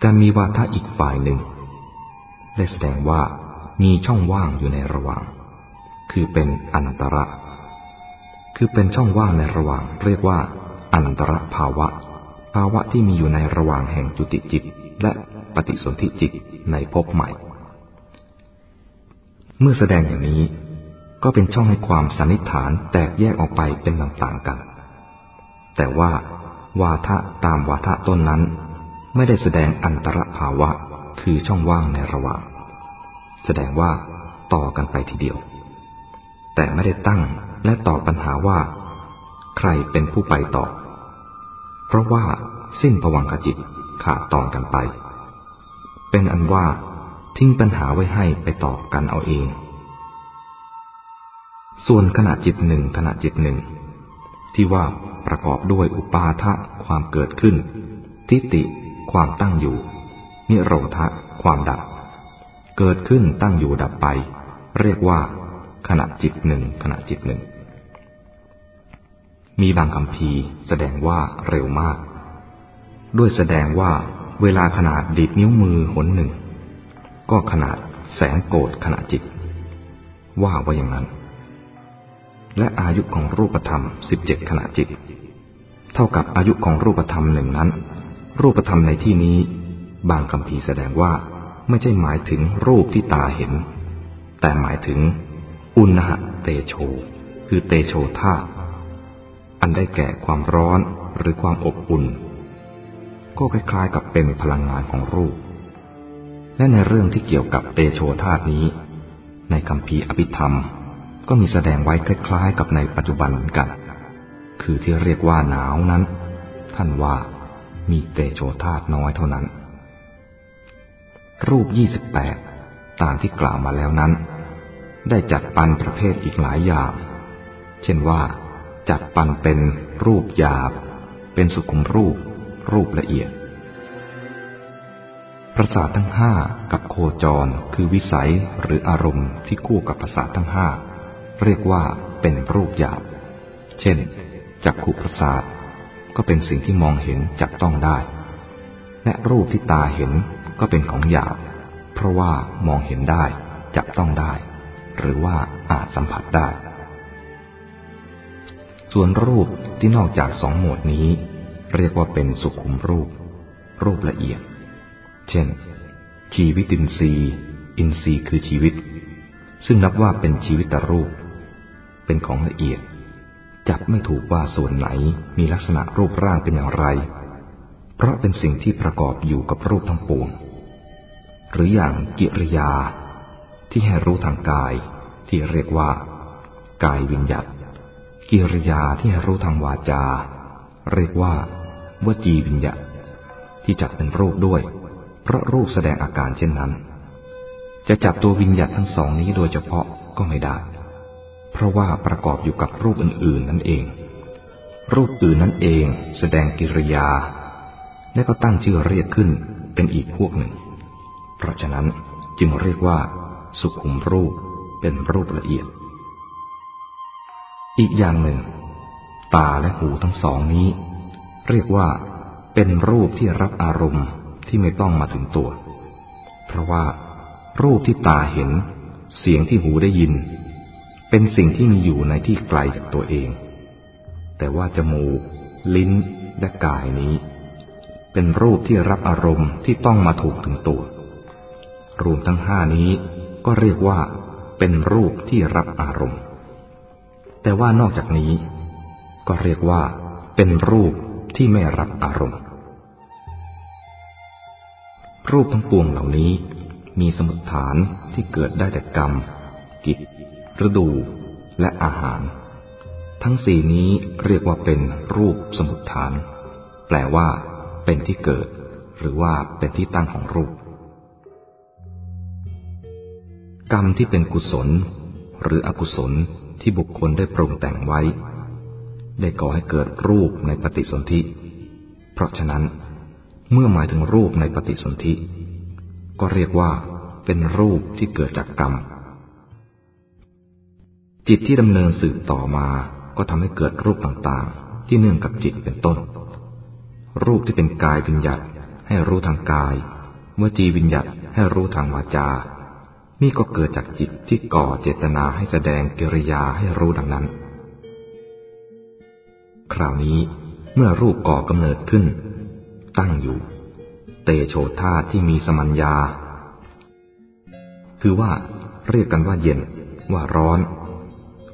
แต่มีวาทะอีกฝ่ายหนึ่ง ได้แสดงว่ามีช่องว่างอยู่ในระหว่าง คือเป็นอันตระ คือเป็นช่องว่างในระหว่าง เรียกว่า อันตรภาวะ ภาวะที่มีอยู่ในระหว่างแห่งจุติจิต และปฏิสนธิจิตในภพใหม่ เมื่อแสดงอย่างนี้ ก็เป็นช่องให้ความสันนิษฐานแตกแยกออกไปเป็นต่างๆกัน แต่ว่าวาทะตามวาทะต้นนั้น ไม่ได้แสดงอันตรภาวะคือช่องว่างในระหว่าง แสดงว่าต่อกันไปทีเดียว แต่ไม่ได้ตั้งและตอบปัญหาว่า ใครเป็นผู้ไปต่อ เพราะว่าสิ้นผวังขจิตขาดตอนกันไป เป็นอันว่าทิ้งปัญหาไว้ให้ไปตอบกันเอาเอง ส่วนขณะจิตหนึ่งขณะจิตหนึ่ง ที่ว่าประกอบด้วยอุปาทะความเกิดขึ้น ทิฏฐิความตั้งอยู่ นิโรธะความดับ เกิดขึ้นตั้งอยู่ดับไป เรียกว่า ขณะจิตหนึ่งขณะจิตหนึ่ง มีบางคำพีแสดงว่าเร็วมาก ด้วยแสดงว่าเวลาขนาดดีดนิ้วมือหนหนึ่ง ก็ขนาดแสงโกรธขณะจิต ว่าว่าอย่างนั้น และอายุของรูปธรรมสิบเจ็ดขณะจิต เท่ากับอายุของรูปธรรมหนึ่งนั้น รูปธรรมในที่นี้ บางคำพีแสดงว่าไม่ใช่หมายถึงรูปที่ตาเห็น แต่หมายถึง อุณหเตโช คือเตโชธา อันได้แก่ความร้อนหรือความอบอุ่น ก็คล้ายๆกับเป็นพลังงานของรูป และในเรื่องที่เกี่ยวกับเตโชธาตุนี้ ในคำพีอภิธรรม ก็มีแสดงไว้คล้ายๆ กับในปัจจุบันเหมือนกัน คือที่เรียกว่าหนาวนั้น ท่านว่ามีเตโชธาตุน้อยเท่านั้น รูปยี่สิบแปดตามที่กล่าวมาแล้วนั้น ได้จัดปันประเภทอีกหลายอย่าง เช่นว่า จัดปันเป็นรูปหยาบ เป็นสุขุมรูป รูปละเอียด ประสาททั้งห้ากับโคจรคือวิสัยหรืออารมณ์ที่คู่กับประสาททั้งห้าเรียกว่าเป็นรูปหยาบ เช่น จักขุประสาทก็เป็นสิ่งที่มองเห็นจับต้องได้ และรูปที่ตาเห็นก็เป็นของหยาบ เพราะว่ามองเห็นได้ จับต้องได้ หรือว่าอาจสัมผัสได้ ส่วนรูปที่นอกจากสองหมวดนี้ เรียกว่าเป็นสุขุมรูป รูปละเอียด เช่น ชีวิตินทรีย์อินทรีย์คือชีวิต ซึ่งนับว่าเป็นชีวิตตรูป เป็นของละเอียด จับไม่ถูกว่าส่วนไหนมีลักษณะรูปร่างเป็นอย่างไร เพราะเป็นสิ่งที่ประกอบอยู่กับรูปทั้งปวง หรืออย่างกิริยา ที่ให้รู้ทางกายที่เรียกว่า กายวิญญัต กิริยาที่รู้ทางวาจา เรียกว่าวจีวิญญัตที่จัดเป็นรูปด้วย เพราะรูปแสดงอาการเช่นนั้น จะจับตัววิญญัตทั้งสองนี้โดยเฉพาะก็ไม่ได้ เพราะว่าประกอบอยู่กับรูปอื่นๆนั่นเอง รูปอื่นนั่นเองแสดงกิริยา และก็ตั้งชื่อเรียกขึ้นเป็นอีกพวกหนึ่ง เพราะฉะนั้นจึงเรียกว่า สุขุมรูปเป็นรูปละเอียด อีกอย่างหนึ่ง ตาและหูทั้งสองนี้ เรียกว่าเป็นรูปที่รับอารมณ์ที่ไม่ต้องมาถึงตัว เพราะว่า รูปที่ตาเห็น เสียงที่หูได้ยิน เป็นสิ่งที่มีอยู่ในที่ไกลจากตัวเอง แต่ว่าจมูก ลิ้นและกายนี้ เป็นรูปที่รับอารมณ์ที่ต้องมาถูกถึงตัว รวมทั้งห้านี้ก็เรียกว่า เป็นรูปที่รับอารมณ์ แต่ว่านอกจากนี้ ก็เรียกว่า เป็นรูปที่ไม่รับอารมณ์ รูปทั้งปวงเหล่านี้ มีสมุดฐานที่เกิดได้แต่กรรม กิจฤดู และอาหาร ทั้งสี่นี้เรียกว่าเป็นรูปสมุดฐาน แปลว่า เป็นที่เกิด หรือว่าเป็นที่ตั้งของรูปกรรมที่เป็นกุศล หรืออกุศลที่บุคคลได้ปรุงแต่งไว้ ได้ก่อให้เกิดรูปในปฏิสนธิ เพราะฉะนั้น เมื่อหมายถึงรูปในปฏิสนธิ ก็เรียกว่าเป็นรูปที่เกิดจากกรรม จิตที่ดำเนินสืบต่อมาก็ทำให้เกิดรูปต่างๆ ที่เนื่องกับจิตเป็นต้น รูปที่เป็นกายวิญญัตให้รู้ทางกาย เมื่อจีวิญญัตให้รู้ทางวาจา นี่ก็เกิดจากจิตที่ก่อเจตนาให้แสดงกิริยาให้รู้ดังนั้น คราวนี้เมื่อรูปก่อกำเนิดขึ้น ตั้งอยู่ เตโชธาที่มีสมัญญา คือว่าเรียกกันว่าเย็นว่าร้อน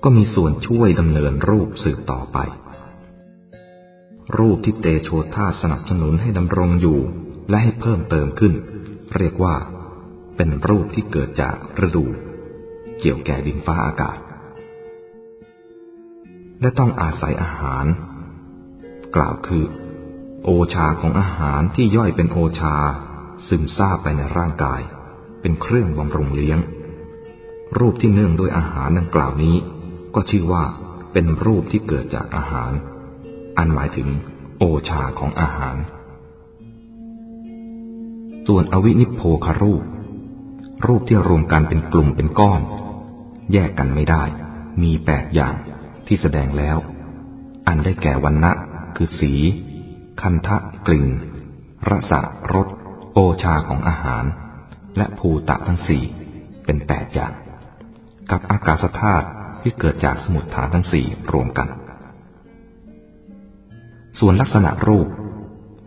ก็มีส่วนช่วยดำเนินรูปสืบต่อไป รูปที่เตโชธาสนับสนุนให้ดำรงอยู่และให้เพิ่มเติมขึ้น เรียกว่า เป็นรูปที่เกิดจากฤดู เกี่ยวแก่ดินฟ้าอากาศ และต้องอาศัยอาหาร กล่าวคือ โอชาของอาหารที่ย่อยเป็นโอชา ซึมซาบไปในร่างกาย เป็นเครื่องบำรุงเลี้ยง รูปที่เนื่องด้วยอาหารดังกล่าวนี้ ก็ชื่อว่าเป็นรูปที่เกิดจากอาหาร อันหมายถึงโอชาของอาหาร ส่วนอวินิโพคารูป รูปที่รวมกันเป็นกลุ่มเป็นก้อน แยกกันไม่ได้ มีแปดอย่างที่แสดงแล้ว อันได้แก่วันณะคือสี คันทะกลิ่นรสะรสโอชาของอาหาร และภูตะทั้งสี่เป็นแปดอย่าง กับอากาศธาตุที่เกิดจากสมุดฐานทั้งสี่รวมกัน ส่วนลักษณะรูป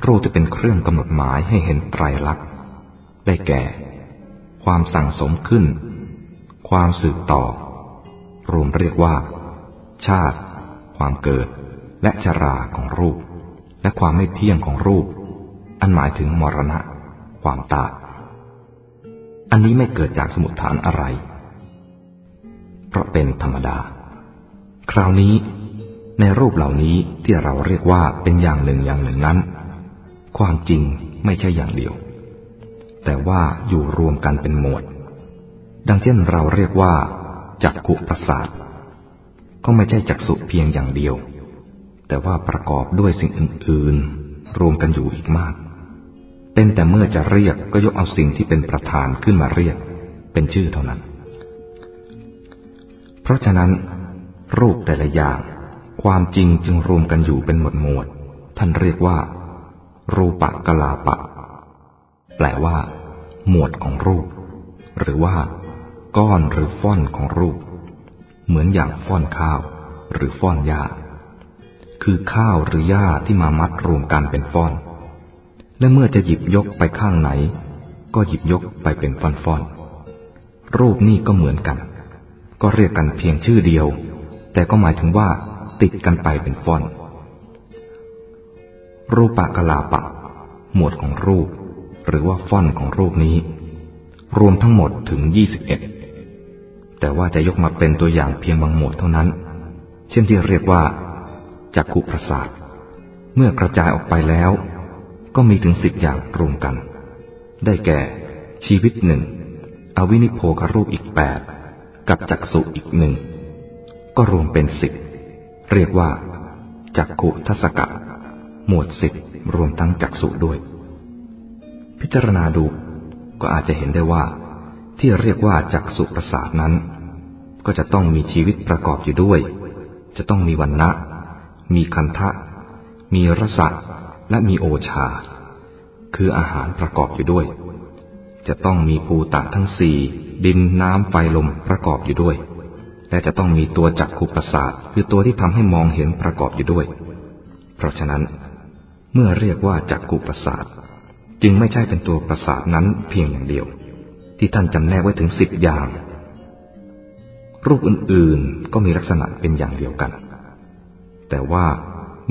รูปจะเป็นเครื่องกำหนดหมายให้เห็นไตรลักษณ์ได้แก่ ความสั่งสมขึ้น ความสืบต่อ รวมเรียกว่า ชาติ ความเกิด และชราของรูป และความไม่เที่ยงของรูป อันหมายถึงมรณะ ความตายอันนี้ไม่เกิดจากสมุดฐานอะไร เพราะเป็นธรรมดา คราวนี้ในรูปเหล่านี้ที่เราเรียกว่าเป็นอย่างหนึ่งอย่างหนึ่งนั้น ความจริงไม่ใช่อย่างเดียว แต่ว่าอยู่รวมกันเป็นหมวด ดังเช่นเราเรียกว่าจักขุประสาท ก็ไม่ใช่จักสุเพียงอย่างเดียว แต่ว่าประกอบด้วยสิ่งอื่น ๆ รวมกันอยู่อีกมาก เป็นแต่เมื่อจะเรียกก็ยกเอาสิ่งที่เป็นประธานขึ้นมาเรียก เป็นชื่อเท่านั้น เพราะฉะนั้น รูปแต่ละอย่าง ความจริงจึงรวมกันอยู่เป็นหมวดหมวด ท่านเรียกว่า รูปะกลาปะ แปลว่า หมวดของรูป หรือว่า ก้อนหรือฟ่อนของรูป เหมือนอย่างฟ่อนข้าว หรือฟ่อนหญ้า คือข้าวหรือหญ้าที่มามัดรวมกันเป็นฟ่อน และเมื่อจะหยิบยกไปข้างไหน ก็หยิบยกไปเป็นฟ่อนฟ่อนรูปนี่ก็เหมือนกัน ก็เรียกกันเพียงชื่อเดียว แต่ก็หมายถึงว่า ติดกันไปเป็นฟ่อนรูปะกลาปะ หมวดของรูป หรือว่าฟ่อนของรูปนี้ รวมทั้งหมดถึงยี่สิบเอ็ดแต่ว่าจะยกมาเป็นตัวอย่างเพียงบางหมวดเท่านั้น เช่นที่เรียกว่าจักขุประสาท เมื่อกระจายออกไปแล้ว ก็มีถึงสิบอย่างรวมกัน ได้แก่ ชีวิตหนึ่งอวินิโพครูปอีกแปดกับจักสุอีกหนึ่งก็รวมเป็นสิบเรียกว่าจักขุทัศกะ หมวดสิบรวมทั้งจักสุด้วย พิจารณาดูก็อาจจะเห็นได้ว่า ที่เรียกว่าจักสุประสาทนั้น ก็จะต้องมีชีวิตประกอบอยู่ด้วย จะต้องมีวันนะมีคันทะ มีรสะและมีโอชา คืออาหารประกอบอยู่ด้วย จะต้องมีภูตะทั้งสี่ดินน้ำไฟลมประกอบอยู่ด้วย และจะต้องมีตัวจักขุประสาทคือตัวที่ทำให้มองเห็นประกอบอยู่ด้วย เพราะฉะนั้น เมื่อเรียกว่าจักขุประสาท จึงไม่ใช่เป็นตัวประสาทนั้นเพียงอย่างเดียว ที่ท่านจำแนกไว้ถึงสิบอย่าง รูปอื่นๆก็มีลักษณะเป็นอย่างเดียวกัน แต่ว่า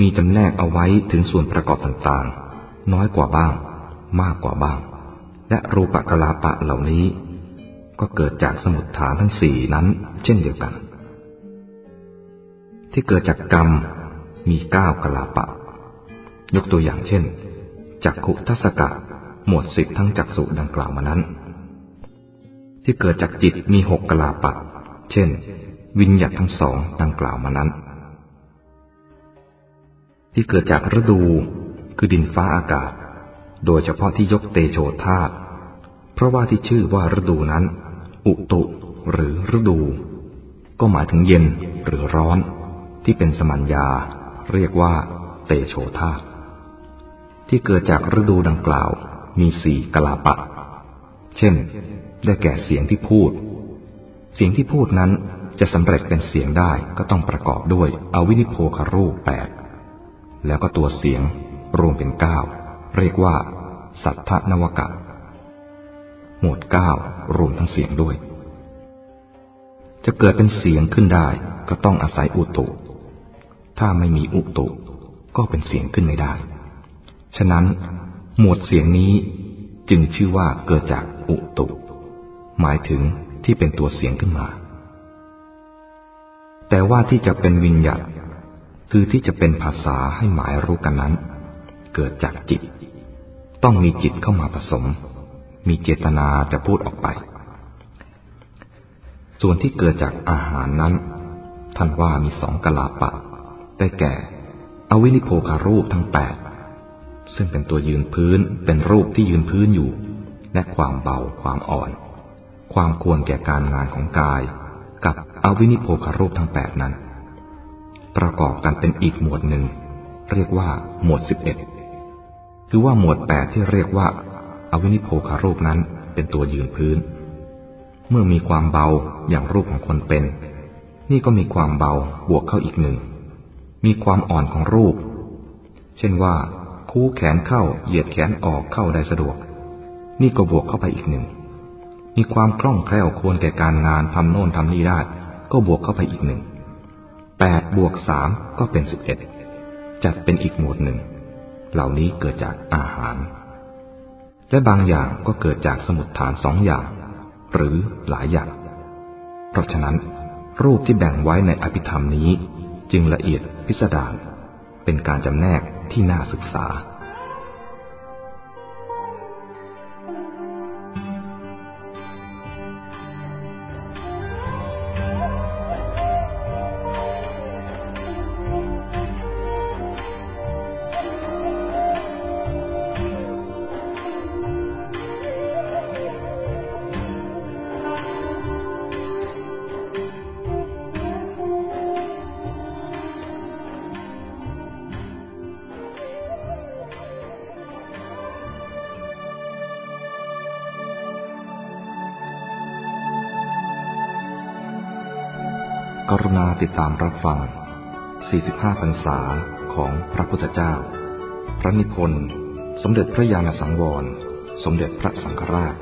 มีจำแนกเอาไว้ถึงส่วนประกอบต่างๆ น้อยกว่าบ้าง มากกว่าบ้าง และรูปกลาปะเหล่านี้ ก็เกิดจากสมุดฐานทั้งสี่นั้น เช่นเดียวกัน ที่เกิดจากกรรมมีเก้ากลาปะ ยกตัวอย่างเช่น จักขุทัศกะ หมวดสิบทั้งจักสุดังกล่าวมานั้น ที่เกิดจากจิตมีหกกลาปะเช่น วิญญาตทั้งสองดังกล่าวมานั้น ที่เกิดจากฤดูคือดินฟ้าอากาศ โดยเฉพาะที่ยกเตโชธาตเพราะว่าที่ชื่อว่าฤดูนั้น อุตุ หรือฤดู ก็หมายถึงเย็นหรือร้อน ที่เป็นสมัญญา เรียกว่า เตโชธาต ที่เกิดจากฤดูดังกล่าวมีสี่กลาปะ เช่น ได้แก่เสียงที่พูด เสียงที่พูดนั้นจะสำเร็จเป็นเสียงได้ก็ต้องประกอบด้วยอวินิโพคารูปแปดแล้วก็ตัวเสียงรวมเป็นเก้าเรียกว่า สัทธนวกะ หมวดเก้ารวมทั้งเสียงด้วย จะเกิดเป็นเสียงขึ้นได้ก็ต้องอาศัยอุตุ ถ้าไม่มีอุตุก็เป็นเสียงขึ้นไม่ได้ ฉะนั้น หมวดเสียงนี้จึงชื่อว่าเกิดจากอุตุ หมายถึงที่เป็นตัวเสียงขึ้นมา แต่ว่าที่จะเป็นวิญญาตคือที่จะเป็นภาษาให้หมายรู้กันนั้น เกิดจากจิต ต้องมีจิตเข้ามาผสม มีเจตนาจะพูดออกไป ส่วนที่เกิดจากอาหารนั้น ท่านว่ามีสองกลาปะ ได้แก่ อวินิโพคารูปทั้งแปด ซึ่งเป็นตัวยืนพื้นเป็นรูปที่ยืนพื้นอยู่ และความเบาความอ่อน ความควรแก่การงานของกาย กับอวินิโพคารูปทั้งแปดนั้น ประกอบกันเป็นอีกหมวดหนึ่ง เรียกว่าหมวดสิบเอ็ดคือว่าหมวดแปดที่เรียกว่า อวินิโพคารูปนั้นเป็นตัวยืนพื้น เมื่อมีความเบาอย่างรูปของคนเป็น นี่ก็มีความเบาบวกเข้าอีกหนึ่ง มีความอ่อนของรูป เช่นว่า คู่แขนเข้าเหยียดแขนออกเข้าได้สะดวก นี่ก็บวกเข้าไปอีกหนึ่ง มีความคล่องแคล่วควรแก่การงานทำโน่นทำนี่ได้ ก็บวกเข้าไปอีกหนึ่งแปดบวกสามก็เป็นสิบเอ็ดจัดเป็นอีกหมวดหนึ่ง เหล่านี้เกิดจากอาหาร และบางอย่างก็เกิดจากสมุดฐานสองอย่าง หรือหลายอย่าง เพราะฉะนั้น รูปที่แบ่งไว้ในอภิธรรมนี้ จึงละเอียดพิสดารเป็นการจำแนก ที่น่าศึกษา ติดตามรับฟัง 45 พรรษาของพระพุทธเจ้า พระนิพนธ์ สมเด็จพระญาณสังวร สมเด็จพระสังฆราช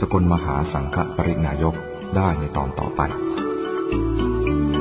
สกลมหาสังฆปรินายกได้ในตอนต่อไป Thank you.